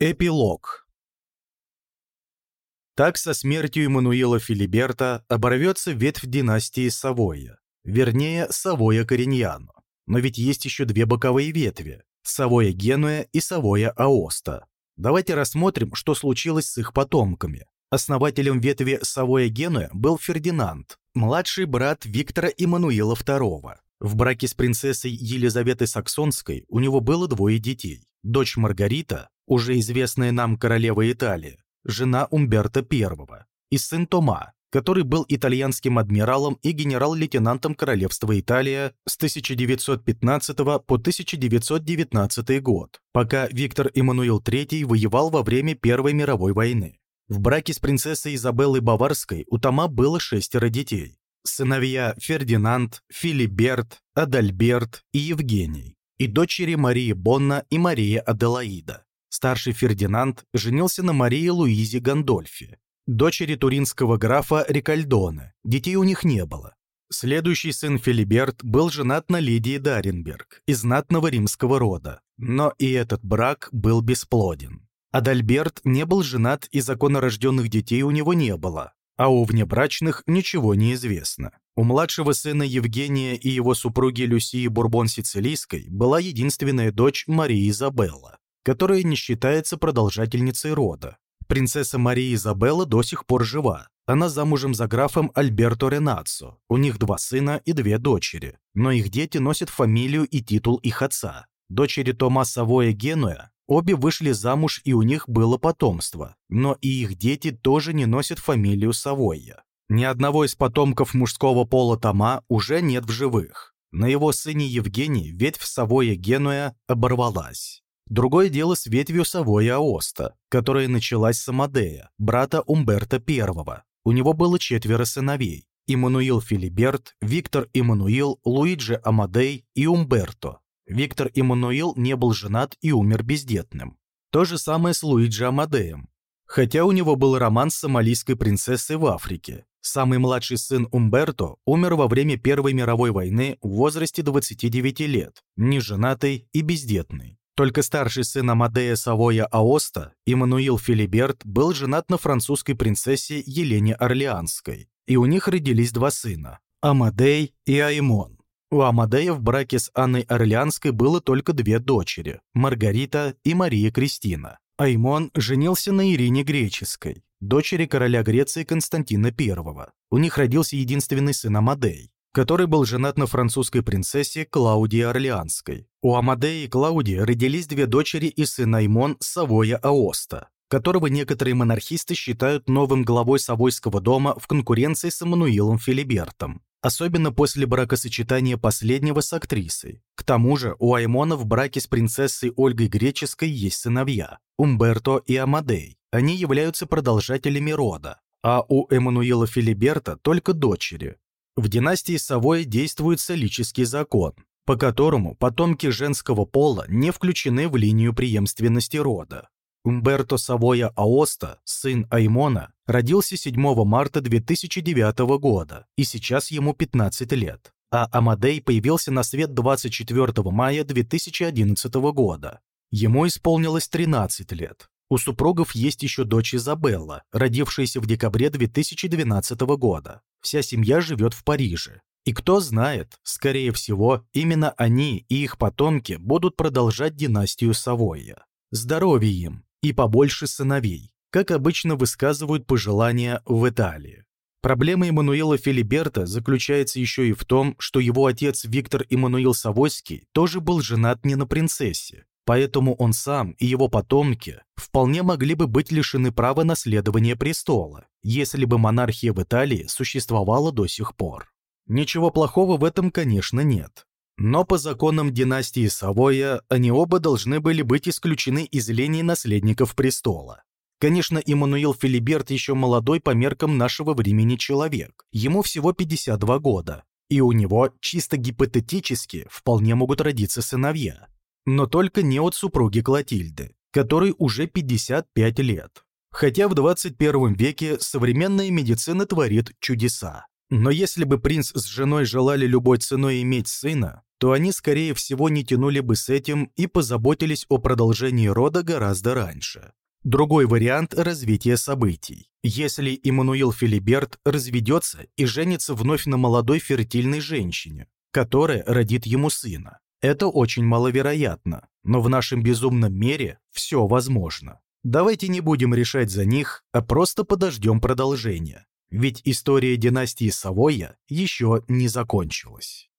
Эпилог Так со смертью Эммануила Филиберта оборвется ветвь династии Савоя, вернее, Савоя Кориньяно. Но ведь есть еще две боковые ветви – Савоя Генуя и Савоя Аоста. Давайте рассмотрим, что случилось с их потомками. Основателем ветви Савоя Генуя был Фердинанд, младший брат Виктора Эммануила II. В браке с принцессой Елизаветой Саксонской у него было двое детей. Дочь Маргарита, уже известная нам королева Италии, жена Умберто I, и сын Тома, который был итальянским адмиралом и генерал-лейтенантом Королевства Италия с 1915 по 1919 год, пока Виктор Эммануил III воевал во время Первой мировой войны. В браке с принцессой Изабеллой Баварской у Тома было шестеро детей. Сыновья Фердинанд, Филиберт, Адальберт и Евгений, и дочери Марии Бонна и Мария Аделаида. Старший Фердинанд женился на Марии Луизе Гандольфи, дочери туринского графа Рикальдона. Детей у них не было. Следующий сын Филиберт был женат на Лидии Даренберг из знатного римского рода, но и этот брак был бесплоден. Адальберт не был женат и законорожденных детей у него не было, а у внебрачных ничего не известно. У младшего сына Евгения и его супруги Люсии Бурбон-Сицилийской была единственная дочь Мария Изабелла которая не считается продолжательницей рода. Принцесса Мария Изабелла до сих пор жива. Она замужем за графом Альберто Ренацо. У них два сына и две дочери. Но их дети носят фамилию и титул их отца. Дочери Тома Савоя Генуя обе вышли замуж и у них было потомство. Но и их дети тоже не носят фамилию Савойя. Ни одного из потомков мужского пола Тома уже нет в живых. На его сыне Евгении ветвь Савоя Генуя оборвалась. Другое дело с ветвью Савоя Аоста, которая началась с Амадея, брата Умберта I. У него было четверо сыновей – Иммануил Филиберт, Виктор Иммануил, Луиджи Амадей и Умберто. Виктор Иммануил не был женат и умер бездетным. То же самое с Луиджи Амадеем. Хотя у него был роман с сомалийской принцессой в Африке. Самый младший сын Умберто умер во время Первой мировой войны в возрасте 29 лет, неженатый и бездетный. Только старший сын Амадея Савоя Аоста, Иммануил Филиберт, был женат на французской принцессе Елене Орлеанской, и у них родились два сына – Амадей и Аймон. У Амадея в браке с Анной Орлеанской было только две дочери – Маргарита и Мария Кристина. Аймон женился на Ирине Греческой, дочери короля Греции Константина I. У них родился единственный сын Амадей который был женат на французской принцессе Клаудии Орлеанской. У Амадеи и Клаудии родились две дочери и сын Аймон Савоя Аоста, которого некоторые монархисты считают новым главой Савойского дома в конкуренции с Эммануилом Филибертом, особенно после бракосочетания последнего с актрисой. К тому же у Аймона в браке с принцессой Ольгой Греческой есть сыновья – Умберто и Амадей. Они являются продолжателями рода, а у Эммануила Филиберта только дочери в династии Савой действует солический закон, по которому потомки женского пола не включены в линию преемственности рода. Умберто Савоя Аоста, сын Аймона, родился 7 марта 2009 года, и сейчас ему 15 лет, а Амадей появился на свет 24 мая 2011 года. Ему исполнилось 13 лет. У супругов есть еще дочь Изабелла, родившаяся в декабре 2012 года. Вся семья живет в Париже. И кто знает, скорее всего, именно они и их потомки будут продолжать династию Савойя. Здоровья им и побольше сыновей, как обычно высказывают пожелания в Италии. Проблема Эммануила Филиберта заключается еще и в том, что его отец Виктор Эммануил Савойский тоже был женат не на принцессе, Поэтому он сам и его потомки вполне могли бы быть лишены права наследования престола, если бы монархия в Италии существовала до сих пор. Ничего плохого в этом, конечно, нет. Но по законам династии Савоя они оба должны были быть исключены из линии наследников престола. Конечно, Иммануил Филиберт еще молодой по меркам нашего времени человек. Ему всего 52 года. И у него, чисто гипотетически, вполне могут родиться сыновья но только не от супруги Клотильды, которой уже 55 лет. Хотя в 21 веке современная медицина творит чудеса. Но если бы принц с женой желали любой ценой иметь сына, то они, скорее всего, не тянули бы с этим и позаботились о продолжении рода гораздо раньше. Другой вариант развития событий. Если Иммануил Филиберт разведется и женится вновь на молодой фертильной женщине, которая родит ему сына. Это очень маловероятно, но в нашем безумном мире все возможно. Давайте не будем решать за них, а просто подождем продолжения. Ведь история династии Савойя еще не закончилась.